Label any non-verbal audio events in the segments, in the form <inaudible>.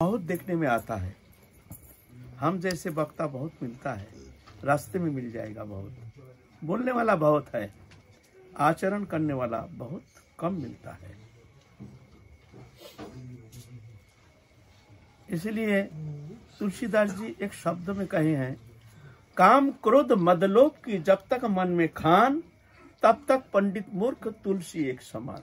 बहुत देखने में आता है। हम जैसे वक्ता बहुत मिलता है। रास्ते में मिल जाएगा बहुत। बोलने वाला बहुत है। आचरण करने वाला बहुत कम मिलता है। इसलिए तुलसीदास जी एक शब्द में कहे हैं, काम क्रोध मदलोप की जब तक मन में खान, तब तक पंडित मूर्ख तुलसी एक समान।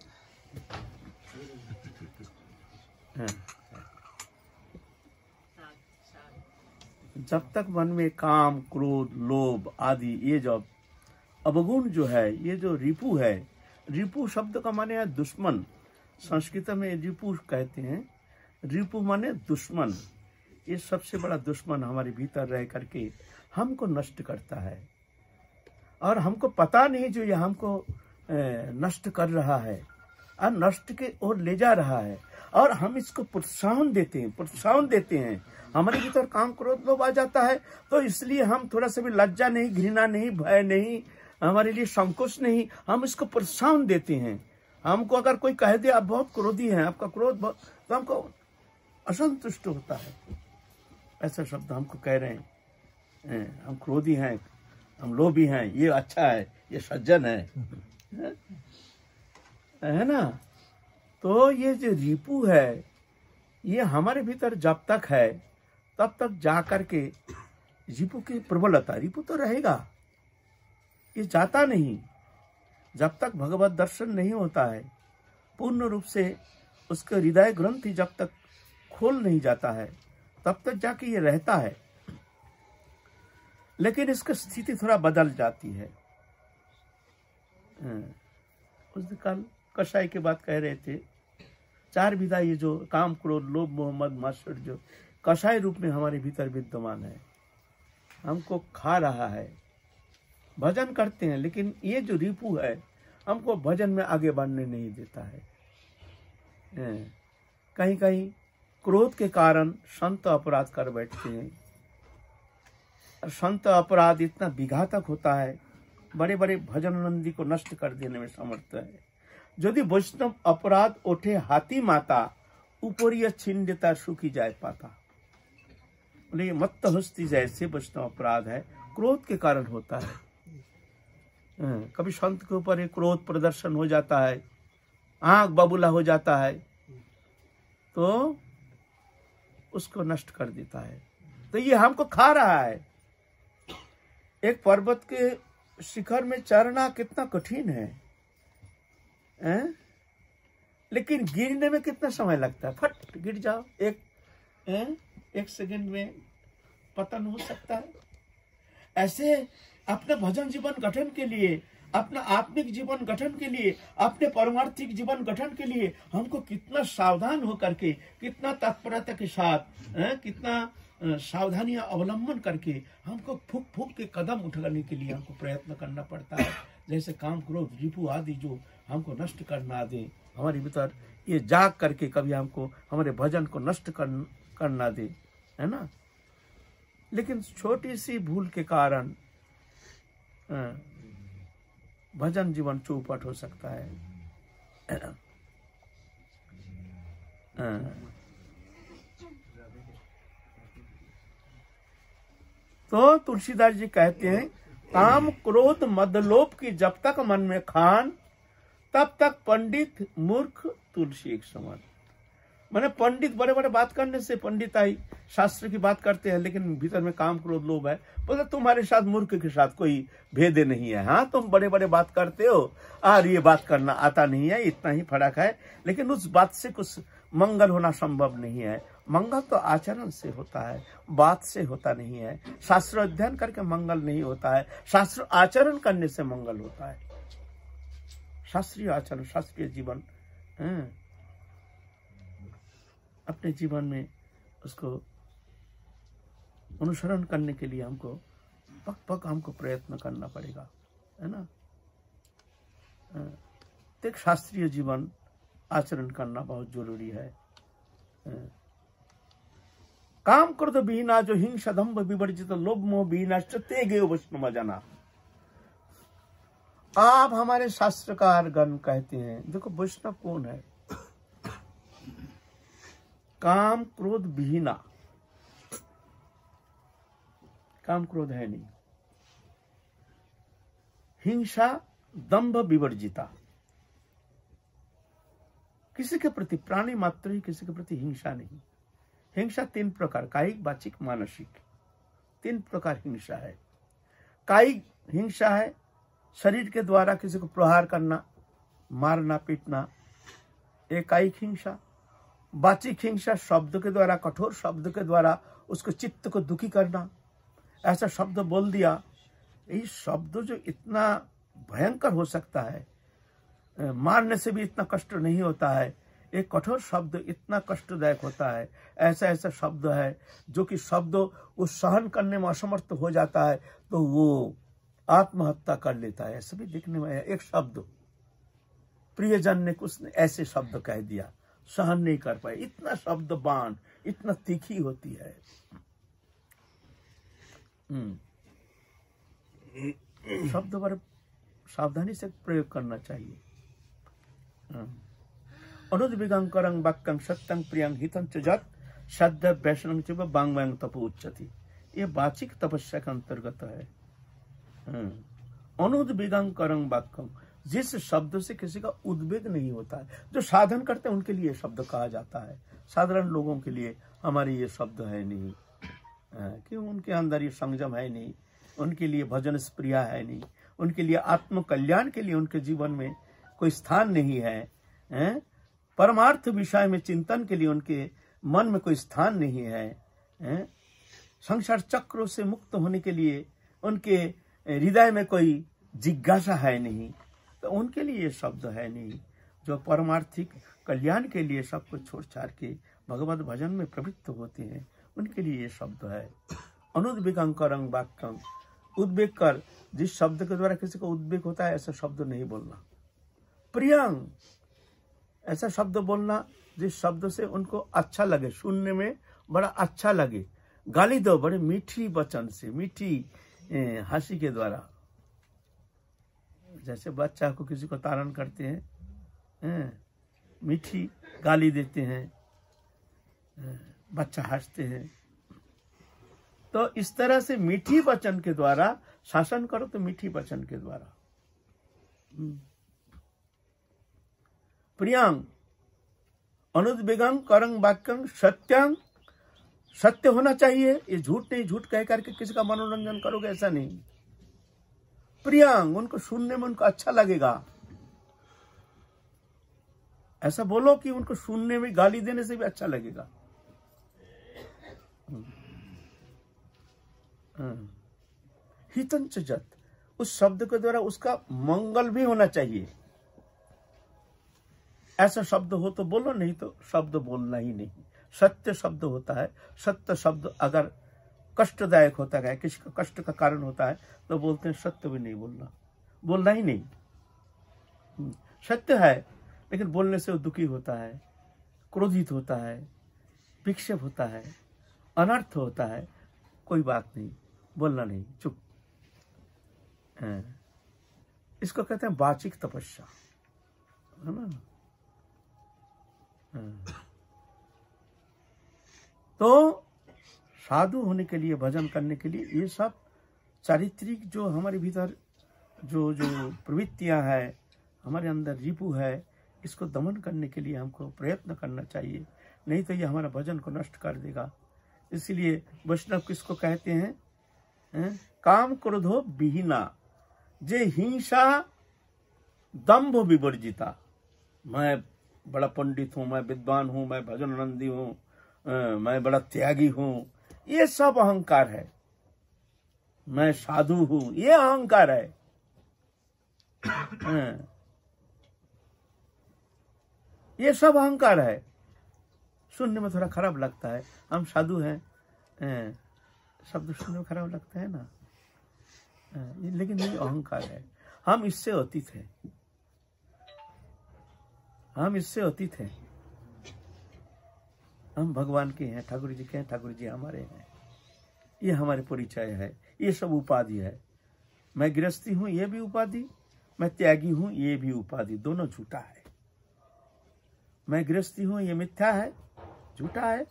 जब तक मन में काम, क्रोध, लोभ आदि ये जब अवगुण जो है, ये जो रिपु है, रिपु शब्द का माने है दुश्मन। संस्कृत में रिपु कहते हैं। रिपु माने दुश्मन। ये सबसे बड़ा दुश्मन हमारे भीतर रह करके हमको नष्ट करता है। और हमको पता नहीं जो ये हमको नष्ट कर रहा है। और नष्ट के ओर ले जा रहा है। और हम इसको प्रोत्साहन देते हैं, प्रोत्साहन देते हैं। हमारे भीतर काम क्रोध लोभ आ जाता है तो इसलिए हम थोड़ा सा भी लज्जा नहीं, घृणा नहीं, भय नहीं, हमारे लिए संकोच नहीं, हम इसको प्रोत्साहन देते हैं। हमको अगर कोई कह दे, आप बहुत क्रोधी हैं, आपका क्रोध बहुत तो हमको असंतुष्ट होता है। ऐसा शब्द हमको कह रहे हैं। हम क्रोधी हैं, हम लोभी हैं, ये अच्छा है, ये सज्जन है? है ना? तो ये जो रिपु है, ये हमारे भीतर जब तक है, तब तक जा करके रिपु की प्रबलता, रिपु तो रहेगा। ये जाता नहीं। जब तक भगवत दर्शन नहीं होता है, पूर्ण रूप से उसके हृदय ग्रंथि जब तक खोल नहीं जाता है, तब तक जाके ये रहता है। लेकिन इसकी स्थिति थोड़ा बदल जाती है। उस दिन कल कसाई की बात कह रहे थे। चार विधा ये जो काम क्रोध, लोभ मोहम्मद मास्टर जो कसाई रूप में हमारे भीतर विद्यमान है। हमको खा रहा है। भजन करते हैं, लेकिन ये जो रिपू है, हमको भजन में आगे बढ़ने नहीं देता है। कहीं कहीं क्रोध के कारण संत अपराध कर बैठते हैं। और संत अपराध इतना विघातक होता है बड़े बड़े भजन नंदी को नष्ट कर देने में समर्थ है। वैष्णव अपराध उठे हाथी माता, ऊपरी छीन देता सुखी जाए पाता। बोले मत्त हस्ती जैसे वैष्णव अपराध है, क्रोध के कारण होता है। कभी संत के ऊपर क्रोध प्रदर्शन हो जाता है, आँख बबूला हो जाता है तो उसको नष्ट कर देता है। तो ये हमको खा रहा है। एक पर्वत के शिखर में चढ़ना कितना कठिन है। हैं? लेकिन गिरने में कितना समय लगता है? फट गिर जाओ। एक हैं? एक सेकंड में पतन हो सकता है। ऐसे अपने भजन जीवन गठन के लिए अपना आत्मिक जीवन गठन के लिए अपने परमार्थिक जीवन गठन के लिए हमको कितना सावधान होकर के कितना तत्परता के साथ है, कितना सावधानियाँ अवलंबन करके हमको फूक फूक के कदम उठाने के लिए हमको प्रयत्न करना पड़ता है। जैसे काम क्रोध रिपु आदि जो हमको नष्ट करना दे हमारे भीतर ये जाग करके कभी हमको हमारे भजन को नष्ट कर, करना दे है ना? लेकिन छोटी सी भूल के कारण भजन जीवन चौपट हो सकता है। तो तुलसीदास जी कहते हैं काम क्रोध मदलोप की जब तक मन में खान तब तक पंडित मूर्ख तुलसी एक समान। मैंने पंडित बड़े बड़े बात करने से पंडित आई, शास्त्र की बात करते हैं, लेकिन भीतर में काम क्रोध लोभ है। बोले तुम्हारे साथ मूर्ख के साथ कोई भेद नहीं है हाँ? तुम बड़े बड़े बात करते हो। और ये बात करना आता नहीं है, इतना ही फ़र्क है। लेकिन उस बात से कुछ मंगल होना संभव नहीं है। मंगल तो आचरण से होता है, बात से होता नहीं है। शास्त्र अध्ययन करके मंगल नहीं होता है। शास्त्र आचरण करने से मंगल होता है। शास्त्रीय आचरण, शास्त्रीय जीवन, है? अपने जीवन में उसको अनुसरण करने के लिए हमको पक पक हमको प्रयत्न करना पड़ेगा, है ना? एक शास्त्रीय जीवन आचरण करना बहुत ज़रूरी है काम क्रोध बीना जो हिंसा दम्भ विवर्जित लोभ मोह बीना ते गए वैष्णव जना। आप हमारे शास्त्रकार गण कहते हैं। देखो, वैष्णव कौन है? काम क्रोध विहीना। काम क्रोध है नहीं। हिंसा, दंभ विवर्जिता। किसी के प्रति प्राणी मात्र ही, किसी के प्रति हिंसा नहीं। हिंसा तीन प्रकार, कायिक, वाचिक, मानसिक। तीन प्रकार हिंसा है। कायिक हिंसा है शरीर के द्वारा किसी को प्रहार करना, मारना, पीटना एक कायिक हिंसा वाचिक हिंसा शब्द के द्वारा, कठोर शब्द के द्वारा उसको चित्त को दुखी करना, ऐसा शब्द बोल दिया, ये शब्द जो इतना भयंकर हो सकता है मारने से भी इतना कष्ट नहीं होता है एक कठोर शब्द इतना कष्टदायक होता है, ऐसा ऐसा शब्द है जो कि शब्द वो सहन करने में असमर्थ हो जाता है तो वो आत्महत्या कर लेता है, ऐसा भी देखने में एक शब्द। प्रियजन ने कुछ ने ऐसे शब्द कह दिया, सहन नहीं कर पाए। इतना शब्द बाण, इतना तीखी होती है। हम्म। शब्द पर सावधानी से प्रयोग करना चाहिए। हम्म। अनुद्विगंकरं वाक्यं सत्यं प्रियं हितं च जत, श्रद्धा वैष्णव बांग तप उच्चति ये वाचिक तपस्या का अंतर्गत है। हम्म। अनुद्विगंकरं वाक्यम जिस शब्द से किसी का उद्वेग नहीं होता है, जो साधन करते हैं, उनके लिए शब्द कहा जाता है साधारण लोगों के लिए हमारे ये शब्द है नहीं क्यों उनके अंदर ये संयम है नहीं उनके लिए भजन स्प्रिया है नहीं उनके लिए आत्म कल्याण के लिए उनके जीवन में कोई स्थान नहीं है? परमार्थ विषय में चिंतन के लिए उनके मन में कोई स्थान नहीं है? संसार चक्रों से मुक्त होने के लिए उनके हृदय में कोई जिज्ञासा है नहीं तो उनके लिए ये शब्द है नहीं, जो परमार्थिक कल्याण के लिए सब कुछ छोड़ छाड़ के भगवत भजन में प्रवृत्त होते हैं, उनके लिए ये शब्द है। अनुद्वेगंकरंग वाक्यम उद्वेग कर जिस शब्द के द्वारा किसी को उद्वेग होता है, ऐसा शब्द नहीं बोलना। प्रियंग ऐसा शब्द बोलना, जिस शब्द से उनको अच्छा लगे, सुनने में बड़ा अच्छा लगे। गाली दो, बड़े मीठी वचन से, मीठी हँसी के द्वारा। जैसे बच्चा को किसी को तारण करते हैं मीठी गाली देते हैं बच्चा हँसते हैं। तो इस तरह से मीठी वचन के द्वारा, शासन करो तो मीठी वचन के द्वारा। हम्म। प्रियांग अनुद्वेगंग करंग वाक्यंग सत्यंग सत्य होना चाहिए। ये झूठ नहीं, झूठ कह करके किसी का मनोरंजन करोगे, ऐसा नहीं। प्रियांग, उनको सुनने में उनको अच्छा लगेगा। ऐसा बोलो कि उनको सुनने में, गाली देने से भी अच्छा लगेगा। हितंच जत। उस शब्द के द्वारा उसका मंगल भी होना चाहिए। ऐसा शब्द हो तो बोलो, नहीं तो शब्द बोलना ही नहीं। सत्य शब्द होता है। सत्य शब्द अगर कष्टदायक होता है किसी का कष्ट का कारण होता है तो बोलते हैं सत्य भी नहीं बोलना। बोलना ही नहीं। हम्म, सत्य है लेकिन बोलने से वो दुखी होता है क्रोधित होता है विक्षेप होता है अनर्थ होता है। कोई बात नहीं बोलना नहीं चुप। इसको कहते हैं वाचिक तपस्या। है ना? तो साधु होने के लिए, भजन करने के लिए, ये सब चारित्रिक जो हमारे भीतर जो जो प्रवृत्तियाँ है, हमारे अंदर रिपु है, इसको दमन करने के लिए हमको प्रयत्न करना चाहिए। नहीं तो ये हमारा भजन को नष्ट कर देगा। इसलिए वैष्णव किसको कहते हैं? है? काम क्रोधो विहीना। जे हिंसा, दम्भ विवर्जिता। मैं बड़ा पंडित हूँ, मैं विद्वान हूँ, मैं भजन नंदी हूँ। मैं बड़ा त्यागी हूँ। ये सब अहंकार है। मैं साधु हूँ। ये अहंकार है। ये सब अहंकार है। सुनने में थोड़ा खराब लगता है। हम साधु हैं। शब्द सुनने में खराब लगता है ना? लेकिन ये अहंकार है। हम इससे अतीत हैं। हम इससे अतीत हैं। हम भगवान के हैं ठाकुर जी के हैं ठाकुर जी हमारे हैं। ये हमारे परिचय है, ये सब उपाधि है। मैं गृहस्थी हूँ, ये भी उपाधि। मैं त्यागी हूँ, ये भी उपाधि। दोनों झूठा है। मैं गृहस्थी हूँ, ये मिथ्या है, झूठा है।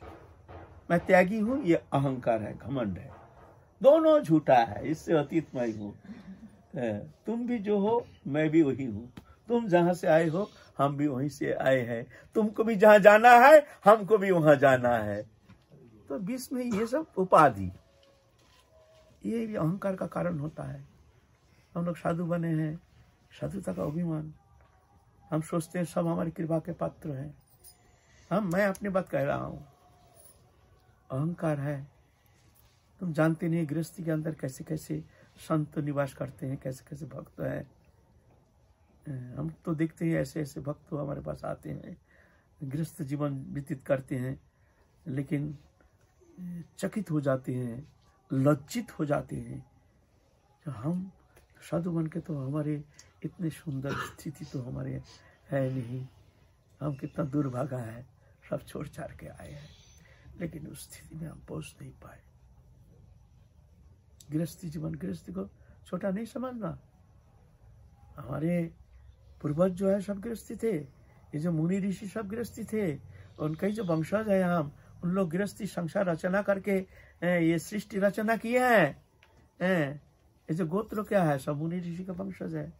मैं त्यागी हूँ, ये अहंकार है, घमंड है। दोनों झूठा है, इससे अतीत मैं हूँ तुम भी जो हो, मैं भी वही हूँ। तुम जहाँ से आए हो हम भी वहीं से आए हैं। तुमको भी जहाँ जाना है, हमको भी वहाँ जाना है। तो बीच में ये सब उपाधि, ये भी अहंकार का कारण होता है। हम लोग साधु बने हैं, साधुता का अभिमान। हम सोचते हैं सब हमारी कृपा के पात्र हैं। हम, मैं अपनी बात कह रहा हूँ। अहंकार है। तुम जानते नहीं गृहस्थी के अंदर कैसे कैसे संत निवास करते हैं कैसे कैसे भक्त हैं। हम तो देखते हैं, ऐसे ऐसे भक्त हमारे पास आते हैं गृहस्थ जीवन व्यतीत करते हैं, लेकिन, चकित हो जाते हैं, लज्जित हो जाते हैं। तो हम साधु बन के तो हमारे इतने सुंदर स्थिति तो हमारे है नहीं। हम कितना दुर्भागा है, सब छोड़ छाड़ के आए हैं, लेकिन उस स्थिति में हम पहुँच नहीं पाए। गृहस्थी जीवन गृहस्थी को छोटा नहीं समझना। हमारे पूर्वज जो है सब गृहस्थी थे। ये जो मुनि ऋषि सब गृहस्थी थे, उनका ही जो वंशज है हम, उन लोग गृहस्थी संसार रचना करके ये सृष्टि रचना किए हैं। ये जो गोत्र क्या है, सब मुनि ऋषि का वंशज है।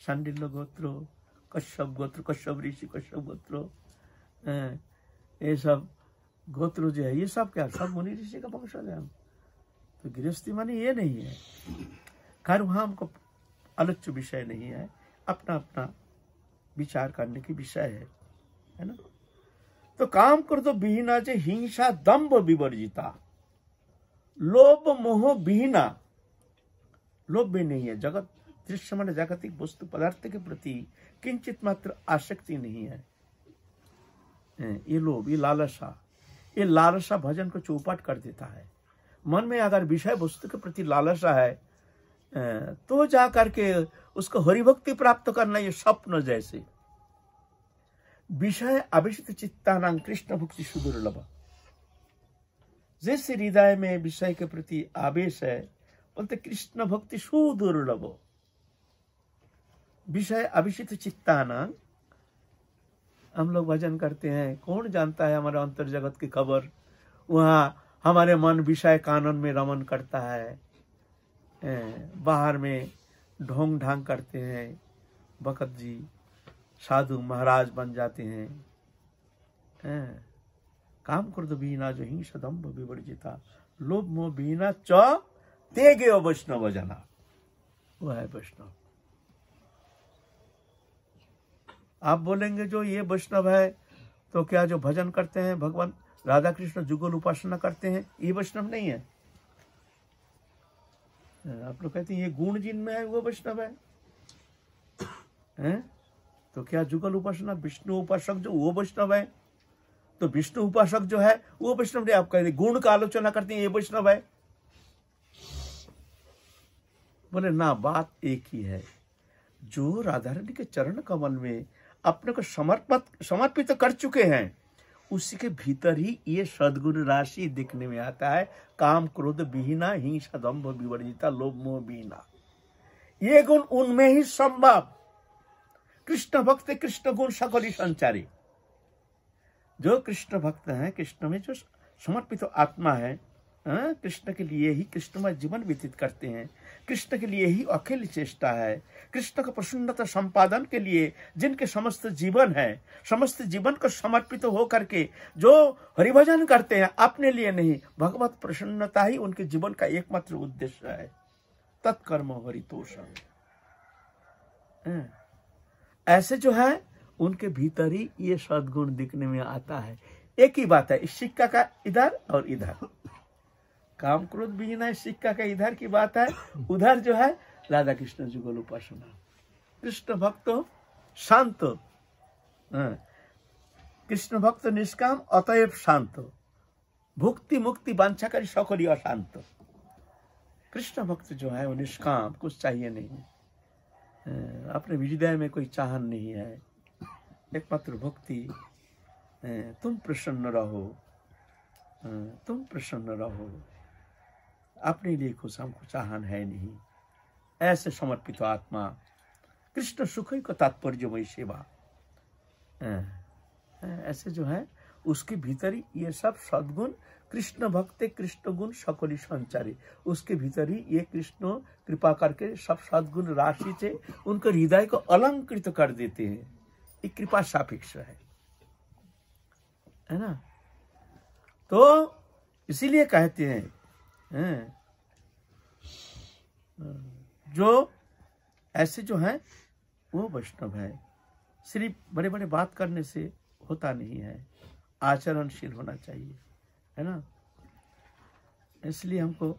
सांडिल्य गोत्र, कश्यप गोत्र, कश्यप ऋषि, कश्यप गोत्र। ये सब गोत्र जो है, ये सब क्या, सब मुनि ऋषि का वंशज है हम। तो गृहस्थी मानी ये नहीं है। खैर वहाँ हमको आलोच्य विषय नहीं है अपना अपना विचार करने की विषय है है ना? तो काम कर दो विहीना जे हिंसा दम्भ विवर्जिता। लोभ मोह विहीना लोभ भी नहीं है, जगत दृश्य मन जागतिक वस्तु पदार्थ के प्रति किंचित मात्र आसक्ति नहीं है, ये लोभ, ये लालसा ये लालसा भजन को चौपाट कर देता है। मन में अगर विषय वस्तु के प्रति लालसा है तो जा करके उसको हरिभक्ति प्राप्त करना ये स्वप्न जैसे। विषय अभिषित चित्तानांग कृष्ण भक्ति सुदुर्लभ जैसे हृदय में विषय के प्रति आवेश है, बोलते कृष्ण भक्ति सुदुर्लभ विषय अभिषित चित्तानांग हम लोग भजन करते हैं, कौन जानता है हमारे अंतर जगत की खबर? वहाँ हमारे मन विषय कानन में रमन करता है। बाहर में ढोंग ढांग करते हैं। बकत जी साधु महाराज बन जाते हैं। काम कर दो बीना जो हिंसा दम्भ विवर्जिता। लोभ मोह बीना च तेगे वैष्णव जना। वो है वैष्णव। आप बोलेंगे जो ये वैष्णव है तो क्या जो भजन करते हैं, भगवान राधा कृष्ण जुगल उपासना करते हैं, ये वैष्णव नहीं है? आप लोग कहते हैं, ये गुण जिन में है, वो वैष्णव है। हैं? तो क्या जुगल उपासना, विष्णु उपासक जो, वो वैष्णव है? तो विष्णु उपासक जो है, वो वैष्णव नहीं, आप कहते गुण का आलोचना करते हैं, ये वैष्णव है। बोले, ना, बात एक ही है। जो राधा रानी के चरण कमल में अपने को समर्पित समर्पित कर चुके हैं उसी के भीतर ही ये सदगुण राशि दिखने में आता है। काम क्रोध बिहीना हिंसा दम्भ विवर्जिता लोभ मोह बिहीना ये गुण उनमें ही संभव। कृष्ण भक्त कृष्ण गुण सकली संचारी। जो कृष्ण भक्त हैं कृष्ण में जो समर्पित आत्मा है हाँ, कृष्ण के लिए ही कृष्णमय जीवन व्यतीत करते हैं। कृष्ण के लिए ही अखिल चेष्टा है। कृष्ण का प्रसन्नता संपादन के लिए जिनके समस्त जीवन है समस्त जीवन को समर्पित हो करके जो हरिभजन करते हैं अपने लिए नहीं भगवत प्रसन्नता ही उनके जीवन का एकमात्र उद्देश्य है। तत्कर्म हरितोषण। हाँ, ऐसे जो है उनके भीतर ही ये सदगुण दिखने में आता है। एक ही बात है इस सिक्का का इधर और इधर। काम क्रोध बिना सिक्का का इधर की बात है उधर जो है राधा कृष्ण जुगल उपासना। कृष्ण भक्त शांत हाँ। कृष्ण भक्त निष्काम अतएव शांत भुक्ति मुक्ति वांछाकारी सकली अशांत कृष्ण भक्त जो है वो निष्काम कुछ चाहिए नहीं हाँ, अपने हृदय में कोई चाहन नहीं है। एकमात्र भक्ति हाँ, तुम प्रसन्न रहो। तुम प्रसन्न रहो। अपने लिए कुछ हमको चाहन है नहीं। ऐसे समर्पित आत्मा, कृष्ण सुख ही को वही सेवा। ऐसे जो है, उसके भीतर ही ये सब सदगुण, कृष्ण भक्त, कृष्ण गुण सकली संचारी। उसके भीतर ही ये कृष्ण कृपा करके सब सदगुण राशि से उनके हृदय को अलंकृत कर देते हैं। ये कृपा सापेक्ष है। है ना? तो इसीलिए कहते हैं जो ऐसे जो है, वो वैष्णव है। सिर्फ़ बड़े बड़े बात करने से होता नहीं है। आचरणशील होना चाहिए, है ना? इसलिए हमको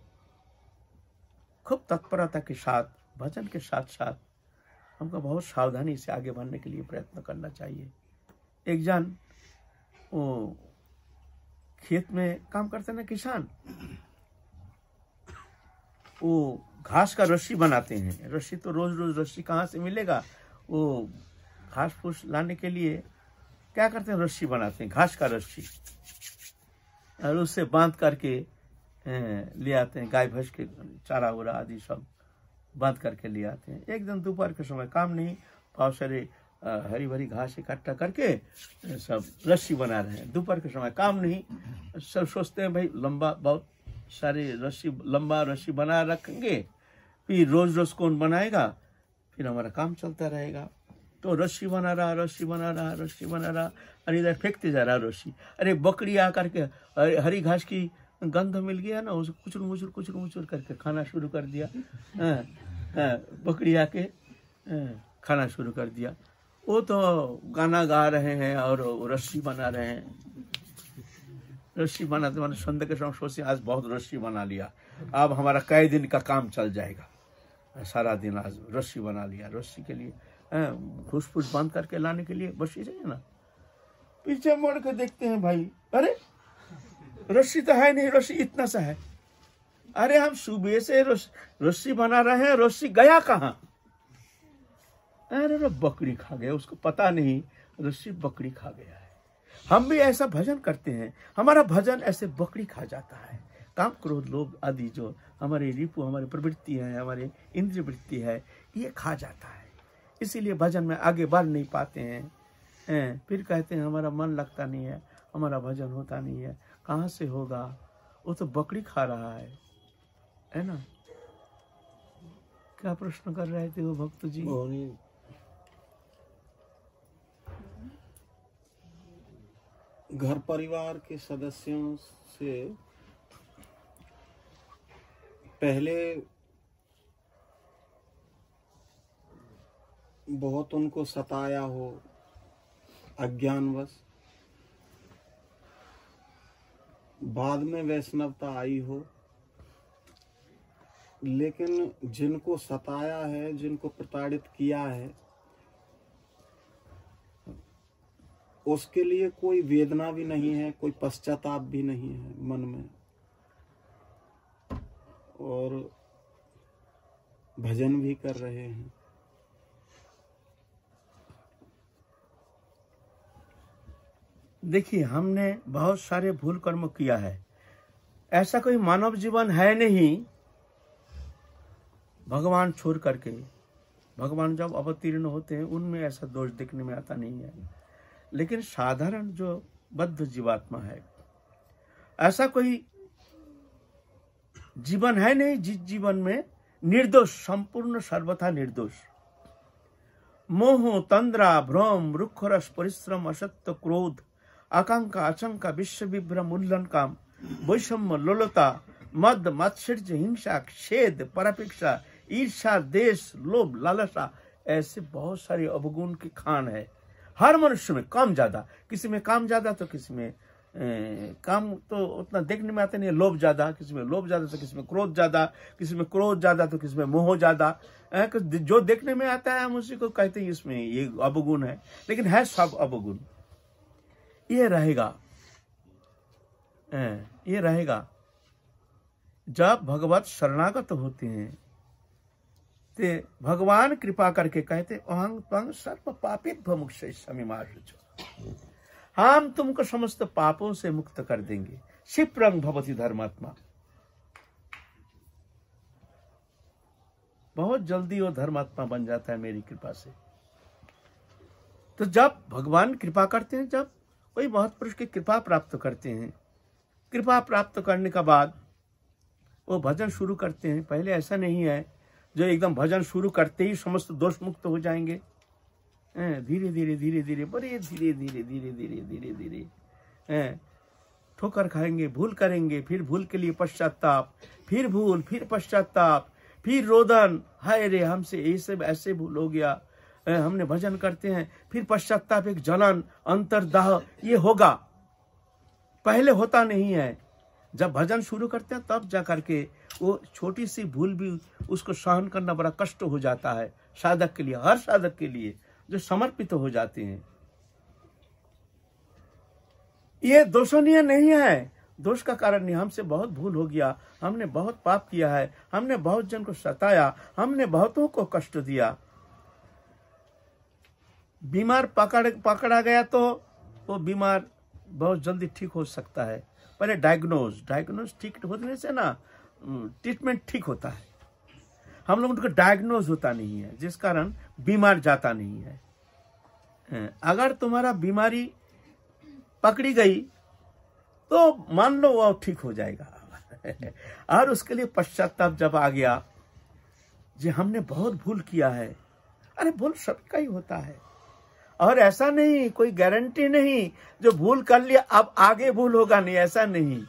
खूब तत्परता के साथ, भजन के साथ साथ हमको बहुत सावधानी से आगे बढ़ने के लिए प्रयत्न करना चाहिए। एक जन, वो खेत में काम करते ना किसान? वो घास का रस्सी बनाते हैं। रस्सी तो रोज रोज, रस्सी कहाँ से मिलेगा? वो घास फूस लाने के लिए क्या करते हैं? रस्सी बनाते हैं, घास का रस्सी। और उससे बाँध करके ले आते हैं। गाय भैंस के चारा उरा आदि सब बाँध करके ले आते हैं। एक दिन दोपहर के समय काम नहीं बहुत सारे हरी भरी घास इकट्ठा करके, सब रस्सी बना रहे हैं। दोपहर के समय काम नहीं, सब सोचते हैं, भाई लंबा बहुत सारे रस्सी लंबा रस्सी बना रखेंगे फिर रोज रोज कौन बनाएगा? फिर हमारा काम चलता रहेगा। तो रस्सी बना रहा रस्सी बना रहा रस्सी बना रहा और इधर फेंकते जा रहा रस्सी। अरे बकरी आकर के हरी घास की गंध मिल गया ना उसको कुचर मुचुर कुचर मुचुर करके खाना शुरू कर दिया। हाँ, हाँ, बकरी आके हाँ, खाना शुरू कर दिया। वो तो गाना गा रहे हैं और रस्सी बना रहे हैं। रस्सी बनाते मैंने संध्या के समय सोचे, आज बहुत रस्सी बना लिया। अब हमारा कई दिन का काम चल जाएगा। सारा दिन आज रस्सी बना लिया, रस्सी के लिए घूस फूस बंद करके लाने के लिए, बस चाहिए ना। पीछे मोड़ के देखते हैं भाई, अरे, रस्सी तो है नहीं, रस्सी इतना सा है। अरे, हम सुबह से रस्सी बना रहे हैं, रस्सी गया कहा? अरे, बकरी खा गया, उसको पता नहीं, रस्सी बकरी खा गया है। हम भी ऐसा भजन करते हैं। हमारा भजन ऐसे बकरी खा जाता है। काम क्रोध लोग आदि जो हमारे रिपु, हमारी प्रवृत्ति है, हमारे इंद्रिय वृत्ति है, ये खा जाता है। इसीलिए भजन में आगे बढ़ नहीं पाते हैं। हैं, फिर कहते हैं, हमारा मन लगता नहीं है, हमारा भजन होता नहीं है। कहाँ से होगा? वो तो बकरी खा रहा है। है ना? क्या प्रश्न कर रहे थे वो भक्त जी? घर परिवार के सदस्यों से पहले बहुत उनको सताया हो अज्ञानवश। बाद में वैष्णवता आई हो। लेकिन जिनको सताया है, जिनको प्रताड़ित किया है उसके लिए कोई वेदना भी नहीं है, कोई पश्चाताप भी नहीं है मन में। और भजन भी कर रहे हैं। देखिए, हमने बहुत सारे भूल कर्म किया है। ऐसा कोई मानव जीवन है नहीं। भगवान छोड़ करके, भगवान जब अवतीर्ण होते हैं, उनमें ऐसा दोष देखने में आता नहीं है। लेकिन साधारण जो बद्ध जीवात्मा है, ऐसा कोई जीवन है नहीं जिस जीवन में निर्दोष, संपूर्ण सर्वथा निर्दोष। मोह, तंद्रा, भ्रम, रुखरस, परिश्रम, असत्य, क्रोध, आकांक्षा, आशंका, विश्व विभ्रम उल्लन काम, वैषम्य, लोलता, मद, मत्सर्य, हिंसा क्षेद परापेक्षा ईर्षा देश, लोभ, लालसा, ऐसे बहुत सारे अवगुण की खान है। हर मनुष्य में कम ज़्यादा। किसी में काम ज़्यादा तो किसी में काम तो उतना देखने में आता नहीं है, लोभ ज़्यादा। किसी में लोभ ज़्यादा तो किसी में क्रोध ज़्यादा। किसी में क्रोध ज़्यादा तो किसी में मोह ज़्यादा। जो देखने में आता है हम उसी को कहते हैं, इसमें ये अवगुण है। लेकिन है सब अवगुण। ये रहेगा ये रहेगा। जब भगवत शरणागत होते हैं ते भगवान कृपा करके कहते अहंग तंग सर्व पापी मुक्त हम तुमको समस्त पापों से मुक्त कर देंगे। शिप्रंग भवती धर्मात्मा। बहुत जल्दी वो धर्मात्मा बन जाता है मेरी कृपा से। तो जब भगवान कृपा करते हैं, जब वही महापुरुष की कृपा प्राप्त करते हैं, कृपा प्राप्त करने के बाद वो भजन शुरू करते हैं। पहले ऐसा नहीं है जो एकदम भजन शुरू करते ही समस्त दोष मुक्त हो जाएँगे। धीरे धीरे धीरे धीरे, बड़े धीरे धीरे धीरे धीरे धीरे धीरे। ठोकर खाएँगे, भूल करेंगे, फिर भूल के लिए पश्चाताप, फिर भूल, फिर पश्चाताप, फिर रोदन। हाय रे, हमसे ये सब ऐसे भूल हो गया। हमने भजन करते हैं, फिर पश्चाताप, एक जलन, अंतरदाह, ये होगा। पहले होता नहीं है। जब भजन शुरू करते हैं, तब जा करके वो छोटी सी भूल भी उसको सहन करना बड़ा कष्ट हो जाता है, साधक के लिए, हर साधक के लिए, जो समर्पित हो जाते हैं। ये दोषणीय नहीं है। दोष का कारण नहीं, हमसे बहुत भूल हो गया, हमने बहुत पाप किया है, हमने बहुत जन को सताया, हमने बहुतों को कष्ट दिया। बीमार पकड़, पकड़ा गया तो वो बीमार बहुत जल्दी ठीक हो सकता है। पहले डायग्नोज डायग्नोज ठीक होने से ना ट्रीटमेंट ठीक होता है। हम लोग उनको डायग्नोज होता नहीं है, जिस कारण बीमार जाता नहीं है, अगर तुम्हारा बीमारी पकड़ी गई तो मान लो वो ठीक हो जाएगा। <laughs> और उसके लिए पश्चाताप जब आ गया, जी हमने बहुत भूल किया है। अरे भूल सबका ही होता है। और ऐसा नहीं, कोई गारंटी नहीं, जो भूल कर लिया, अब आगे भूल होगा, नहीं, ऐसा नहीं।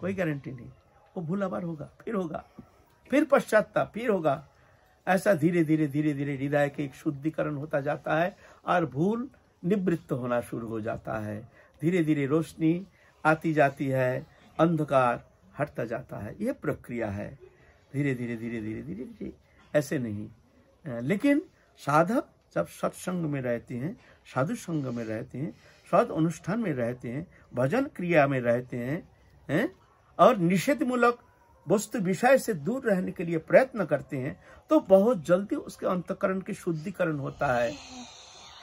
कोई गारंटी नहीं। वो भूल आबार होगा, फिर होगा, फिर पश्चाताप, फिर होगा। ऐसा धीरे धीरे धीरे धीरे हृदय के एक शुद्धिकरण होता जाता है और भूल निवृत्त होना शुरू हो जाता है। धीरे धीरे रोशनी आती जाती है, अंधकार हटता जाता है। यह प्रक्रिया है। धीरे धीरे धीरे धीरे धीरे धीरे। ऐसे नहीं। लेकिन साधक जब सत्संग में रहते हैं साधु संग में रहते हैं सद अनुष्ठान में रहते हैं, भजन क्रिया में रहते हैं हैं, और निषेध मूलक वस्तु विषय से दूर रहने के लिए प्रयत्न करते हैं तो बहुत जल्दी उसके अंतकरण की शुद्धिकरण होता है।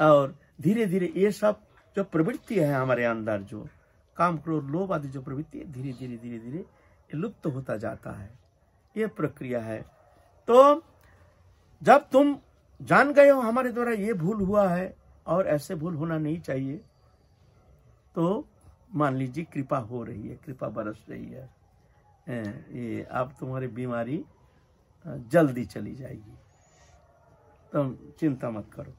और धीरे धीरे ये सब जो प्रवृत्ति है हमारे अंदर जो काम क्रोध, लोभ आदि जो प्रवृत्ति है धीरे धीरे धीरे धीरे लुप्त होता जाता है। ये प्रक्रिया है। तो जब तुम जान गए हो हमारे द्वारा ये भूल हुआ है और ऐसे भूल होना नहीं चाहिए तो मान लीजिए कृपा हो रही है, कृपा बरस रही है। ये आप तुम्हारी बीमारी जल्दी चली जाएगी। तुम चिंता मत करो।